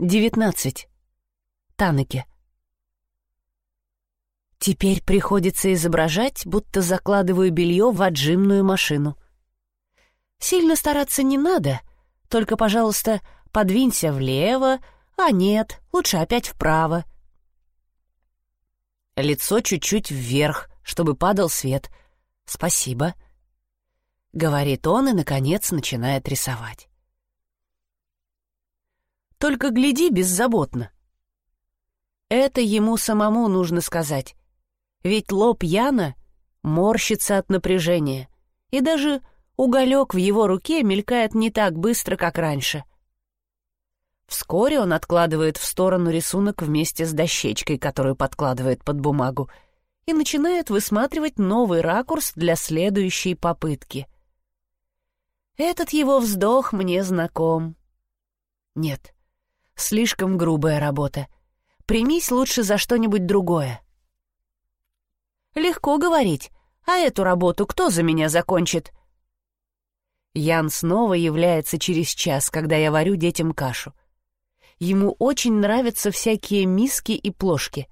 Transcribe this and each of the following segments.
19. Танеке. Теперь приходится изображать, будто закладываю белье в отжимную машину. Сильно стараться не надо, только, пожалуйста, подвинься влево, а нет, лучше опять вправо. Лицо чуть-чуть вверх, чтобы падал свет. Спасибо. Говорит он и, наконец, начинает рисовать. Только гляди беззаботно. Это ему самому нужно сказать. Ведь лоб Яна морщится от напряжения, и даже уголек в его руке мелькает не так быстро, как раньше. Вскоре он откладывает в сторону рисунок вместе с дощечкой, которую подкладывает под бумагу, и начинает высматривать новый ракурс для следующей попытки. Этот его вздох мне знаком. Нет, Слишком грубая работа. Примись лучше за что-нибудь другое. Легко говорить. А эту работу кто за меня закончит? Ян снова является через час, когда я варю детям кашу. Ему очень нравятся всякие миски и плошки.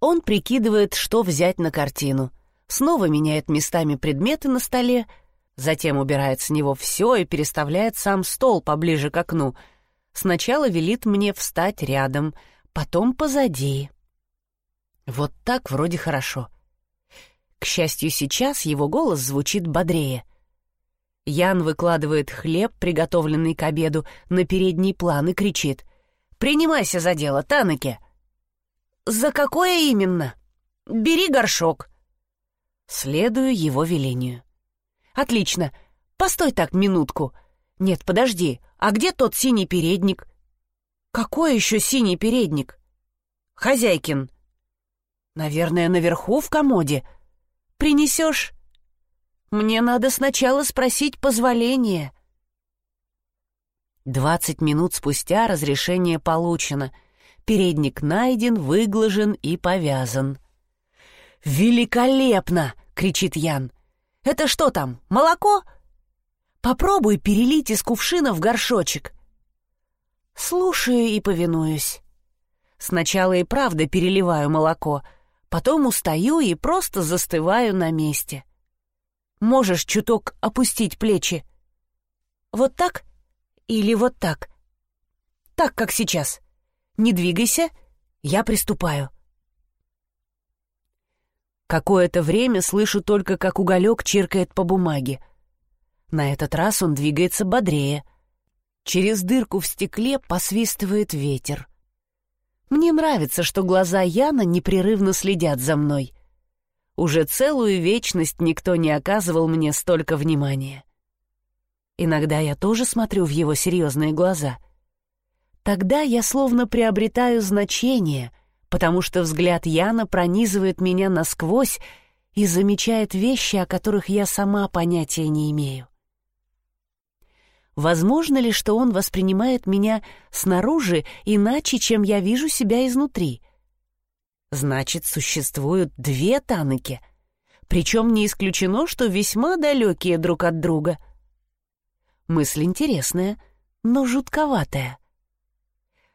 Он прикидывает, что взять на картину. Снова меняет местами предметы на столе, затем убирает с него все и переставляет сам стол поближе к окну — Сначала велит мне встать рядом, потом позади. Вот так вроде хорошо. К счастью, сейчас его голос звучит бодрее. Ян выкладывает хлеб, приготовленный к обеду, на передний план и кричит. «Принимайся за дело, Танеке!» «За какое именно?» «Бери горшок!» Следую его велению. «Отлично! Постой так минутку!» «Нет, подожди, а где тот синий передник?» «Какой еще синий передник?» «Хозяйкин». «Наверное, наверху в комоде. Принесешь?» «Мне надо сначала спросить позволения». Двадцать минут спустя разрешение получено. Передник найден, выглажен и повязан. «Великолепно!» — кричит Ян. «Это что там, молоко?» Попробуй перелить из кувшина в горшочек. Слушаю и повинуюсь. Сначала и правда переливаю молоко, потом устаю и просто застываю на месте. Можешь чуток опустить плечи. Вот так или вот так? Так, как сейчас. Не двигайся, я приступаю. Какое-то время слышу только, как уголек чиркает по бумаге. На этот раз он двигается бодрее. Через дырку в стекле посвистывает ветер. Мне нравится, что глаза Яна непрерывно следят за мной. Уже целую вечность никто не оказывал мне столько внимания. Иногда я тоже смотрю в его серьезные глаза. Тогда я словно приобретаю значение, потому что взгляд Яна пронизывает меня насквозь и замечает вещи, о которых я сама понятия не имею. Возможно ли, что он воспринимает меня снаружи иначе, чем я вижу себя изнутри? Значит, существуют две Таныки, причем не исключено, что весьма далекие друг от друга. Мысль интересная, но жутковатая.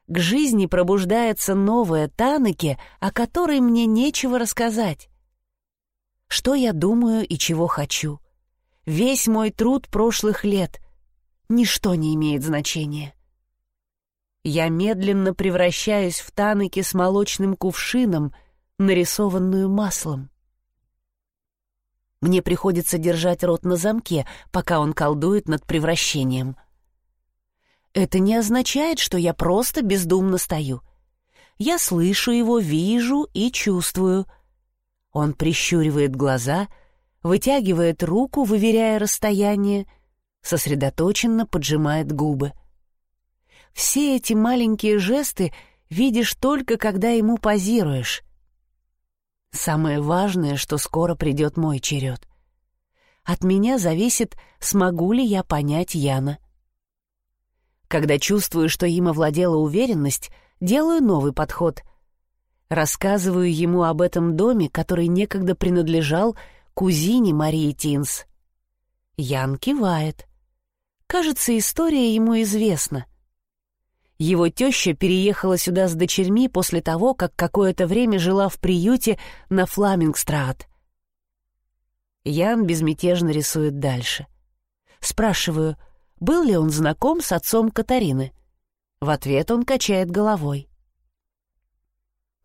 К жизни пробуждается новая Таныки, о которой мне нечего рассказать. Что я думаю и чего хочу. Весь мой труд прошлых лет, ничто не имеет значения. Я медленно превращаюсь в таныки с молочным кувшином, нарисованную маслом. Мне приходится держать рот на замке, пока он колдует над превращением. Это не означает, что я просто бездумно стою. Я слышу его, вижу и чувствую. Он прищуривает глаза, вытягивает руку, выверяя расстояние — сосредоточенно поджимает губы. Все эти маленькие жесты видишь только, когда ему позируешь. Самое важное, что скоро придет мой черед. От меня зависит, смогу ли я понять Яна. Когда чувствую, что им овладела уверенность, делаю новый подход. Рассказываю ему об этом доме, который некогда принадлежал кузине Марии Тинс. Ян кивает. Кажется, история ему известна. Его теща переехала сюда с дочерьми после того, как какое-то время жила в приюте на Фламингстрат. Ян безмятежно рисует дальше. Спрашиваю, был ли он знаком с отцом Катарины. В ответ он качает головой.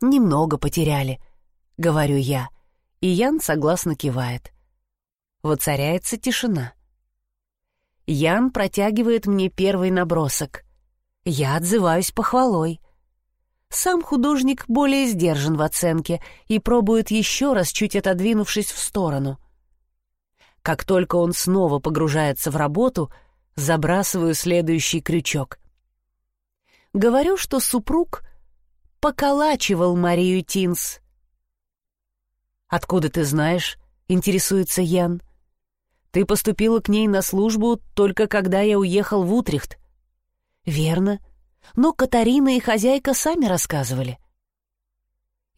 «Немного потеряли», — говорю я, и Ян согласно кивает. Воцаряется тишина. Ян протягивает мне первый набросок. Я отзываюсь похвалой. Сам художник более сдержан в оценке и пробует еще раз, чуть отодвинувшись в сторону. Как только он снова погружается в работу, забрасываю следующий крючок. Говорю, что супруг поколачивал Марию Тинс. «Откуда ты знаешь?» — интересуется Ян. «Ты поступила к ней на службу только когда я уехал в Утрехт». «Верно. Но Катарина и хозяйка сами рассказывали».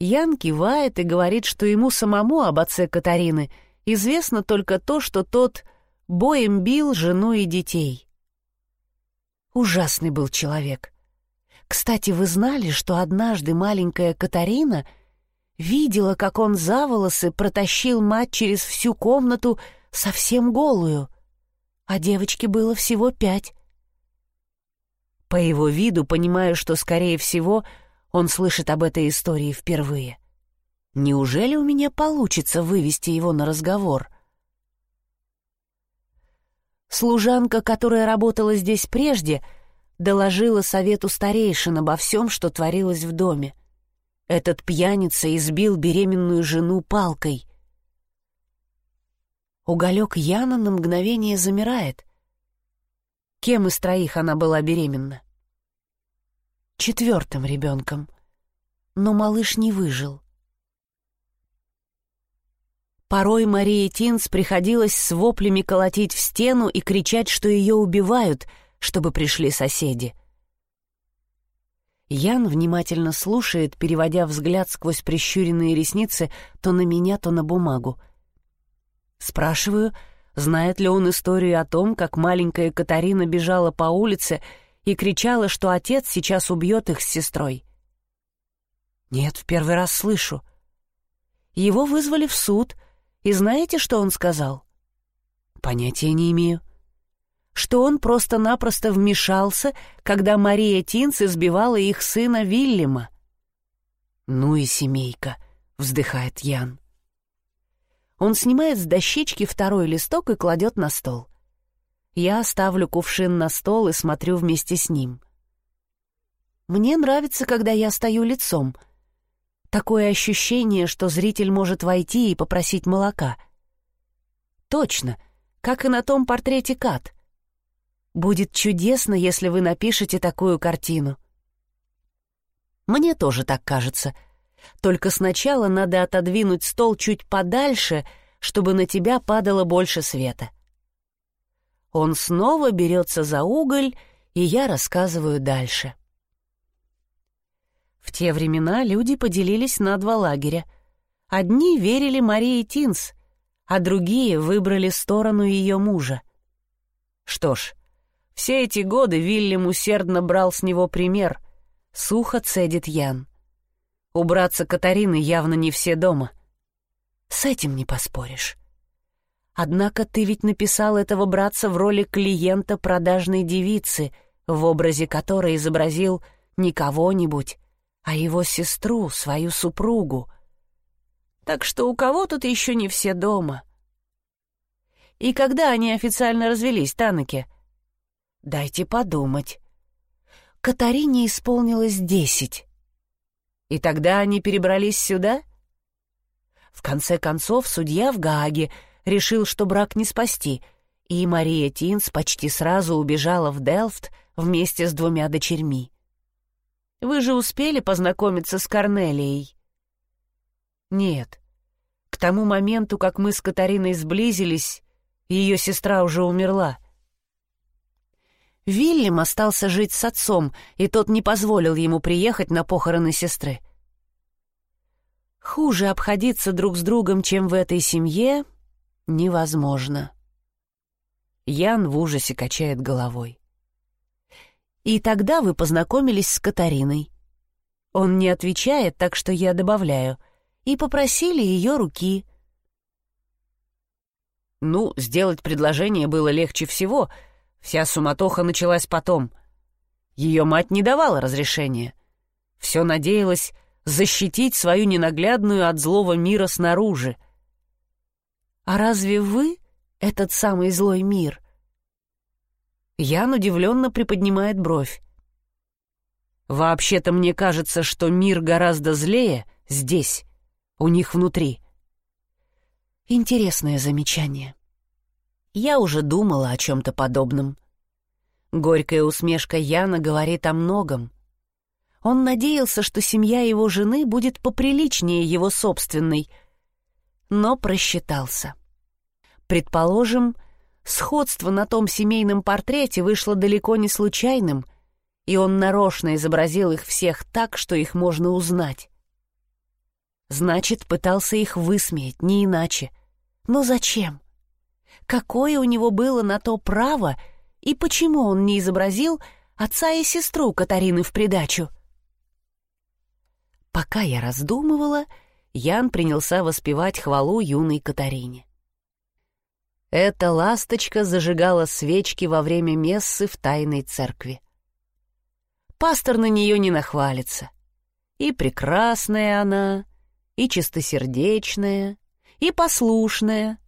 Ян кивает и говорит, что ему самому об отце Катарины известно только то, что тот боем бил жену и детей. Ужасный был человек. Кстати, вы знали, что однажды маленькая Катарина видела, как он за волосы протащил мать через всю комнату совсем голую, а девочке было всего пять. По его виду понимаю, что, скорее всего, он слышит об этой истории впервые. Неужели у меня получится вывести его на разговор? Служанка, которая работала здесь прежде — доложила совету старейшин обо всем, что творилось в доме. Этот пьяница избил беременную жену палкой. Уголек Яна на мгновение замирает. Кем из троих она была беременна? Четвертым ребенком. Но малыш не выжил. Порой Марии Тинс приходилось с воплями колотить в стену и кричать, что ее убивают — чтобы пришли соседи. Ян внимательно слушает, переводя взгляд сквозь прищуренные ресницы то на меня, то на бумагу. Спрашиваю, знает ли он историю о том, как маленькая Катарина бежала по улице и кричала, что отец сейчас убьет их с сестрой. Нет, в первый раз слышу. Его вызвали в суд, и знаете, что он сказал? Понятия не имею что он просто-напросто вмешался, когда Мария Тинс избивала их сына Вильяма. «Ну и семейка», — вздыхает Ян. Он снимает с дощечки второй листок и кладет на стол. Я ставлю кувшин на стол и смотрю вместе с ним. Мне нравится, когда я стою лицом. Такое ощущение, что зритель может войти и попросить молока. Точно, как и на том портрете Кат — Будет чудесно, если вы напишете такую картину. Мне тоже так кажется. Только сначала надо отодвинуть стол чуть подальше, чтобы на тебя падало больше света. Он снова берется за уголь, и я рассказываю дальше. В те времена люди поделились на два лагеря. Одни верили Марии Тинс, а другие выбрали сторону ее мужа. Что ж, все эти годы Вильям усердно брал с него пример. Сухо цедит Ян. Убраться Катарины явно не все дома. С этим не поспоришь. Однако ты ведь написал этого братца в роли клиента продажной девицы, в образе которой изобразил не кого-нибудь, а его сестру, свою супругу. Так что у кого тут еще не все дома? И когда они официально развелись, Танаке? — Дайте подумать. Катарине исполнилось десять. И тогда они перебрались сюда? В конце концов, судья в Гааге решил, что брак не спасти, и Мария Тинс почти сразу убежала в Делфт вместе с двумя дочерьми. Вы же успели познакомиться с Корнелией? Нет. К тому моменту, как мы с Катариной сблизились, ее сестра уже умерла — Вильям остался жить с отцом, и тот не позволил ему приехать на похороны сестры. Хуже обходиться друг с другом, чем в этой семье, невозможно. Ян в ужасе качает головой. И тогда вы познакомились с Катариной. Он не отвечает, так что я добавляю. И попросили ее руки. Ну, сделать предложение было легче всего. Вся суматоха началась потом. Ее мать не давала разрешения. Все надеялась защитить свою ненаглядную от злого мира снаружи. «А разве вы этот самый злой мир?» Ян удивленно приподнимает бровь. «Вообще-то мне кажется, что мир гораздо злее здесь, у них внутри». Интересное замечание. Я уже думала о чем-то подобном. Горькая усмешка Яна говорит о многом. Он надеялся, что семья его жены будет поприличнее его собственной, но просчитался. Предположим, сходство на том семейном портрете вышло далеко не случайным, и он нарочно изобразил их всех так, что их можно узнать. Значит, пытался их высмеять, не иначе. Но зачем? Какое у него было на то право, и почему он не изобразил отца и сестру Катарины в придачу? Пока я раздумывала, Ян принялся воспевать хвалу юной Катарине. Эта ласточка зажигала свечки во время мессы в тайной церкви. Пастор на нее не нахвалится. И прекрасная она, и чистосердечная, и послушная.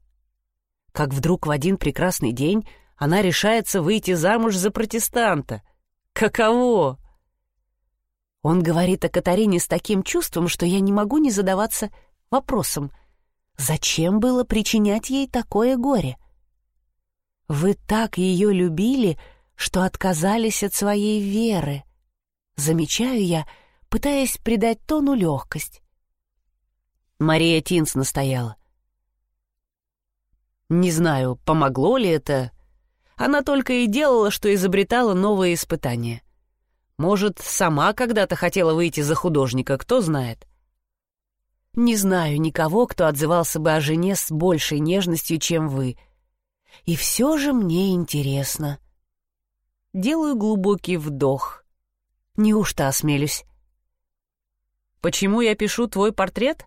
Как вдруг в один прекрасный день она решается выйти замуж за протестанта. Каково? Он говорит о Катарине с таким чувством, что я не могу не задаваться вопросом, зачем было причинять ей такое горе? Вы так ее любили, что отказались от своей веры. Замечаю я, пытаясь придать тону легкость. Мария Тинс настояла. Не знаю, помогло ли это. Она только и делала, что изобретала новые испытания — может, сама когда-то хотела выйти за художника, кто знает. Не знаю никого, кто отзывался бы о жене с большей нежностью, чем вы. И все же мне интересно. Делаю глубокий вдох. Неужто осмелюсь? Почему я пишу твой портрет?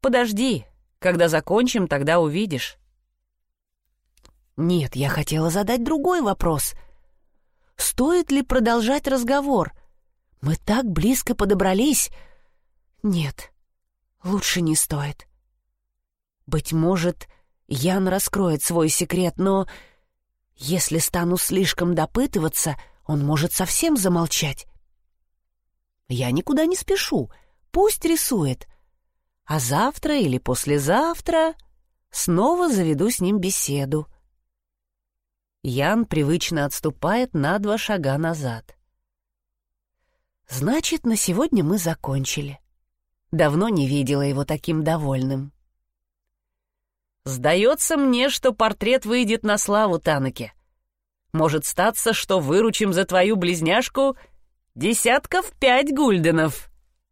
Подожди, когда закончим, тогда увидишь. Нет, я хотела задать другой вопрос — Стоит ли продолжать разговор? Мы так близко подобрались. Нет, лучше не стоит. Быть может, Ян раскроет свой секрет, но если стану слишком допытываться, он может совсем замолчать. Я никуда не спешу, пусть рисует. А завтра или послезавтра снова заведу с ним беседу. Ян привычно отступает на два шага назад. «Значит, на сегодня мы закончили. Давно не видела его таким довольным». «Сдается мне, что портрет выйдет на славу Танаке. Может статься, что выручим за твою близняшку десятков пять гульденов».